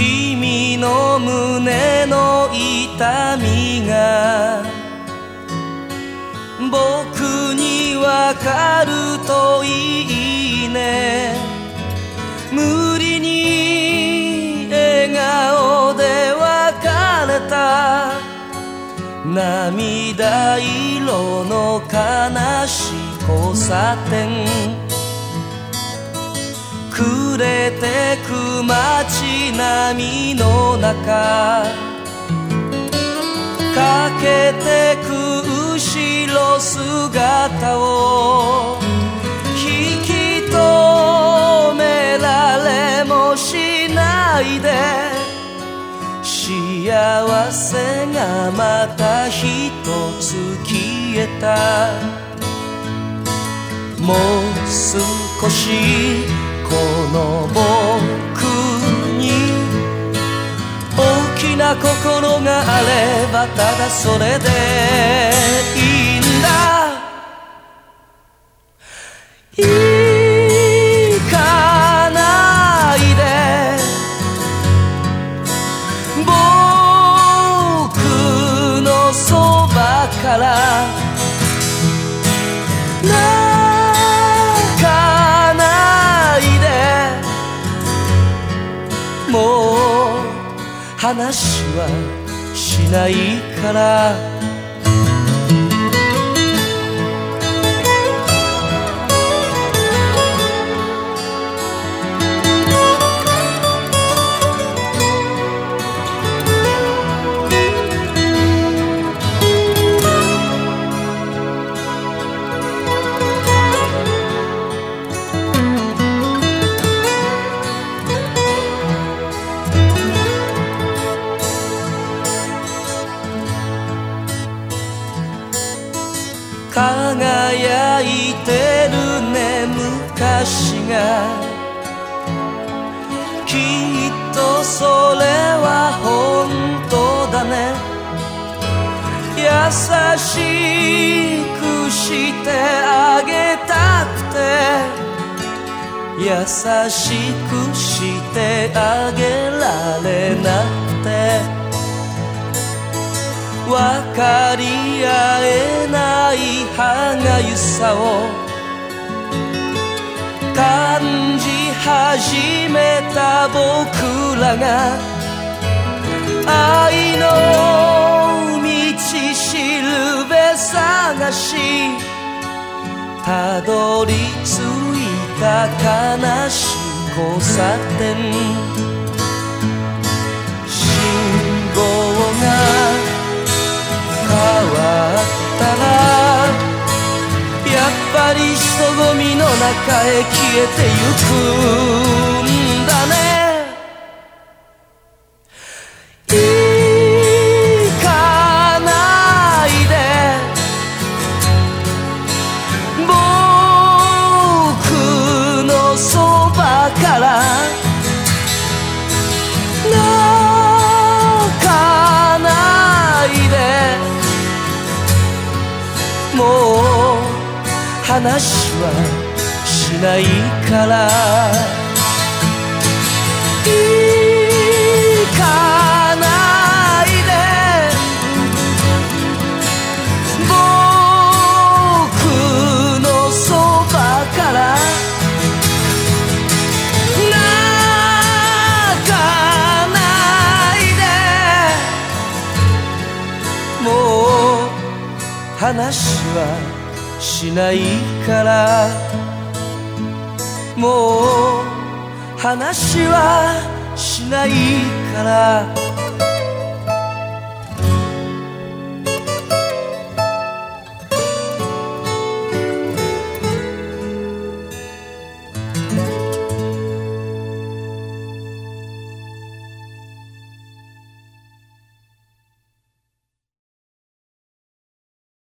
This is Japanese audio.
君の胸の痛みが僕にわかるといいね。無理に笑顔で別れた。涙色の悲しい交差点。暮れてく街並みの中かけてく後ろ姿を引き止められもしないで幸せがまた一つ消えた。もう少しこの僕心があればただそれでいいんだ。行かないで。僕のそばから話はしないから。輝いてるね昔が。きっとそれは本当だね。優しくしてあげたくて。優しくしてあげられなくて。分かり合えい歯がゆさを感じ始めた僕らが愛の道しるべ探し。たどり着いた悲しい交差点。へ消えてゆくんだね。行かないで。僕のそばから。泣かないで。もう話はしないから。行かないで。僕のそばから。泣かないで。もう話はしないから。もう話はしないから。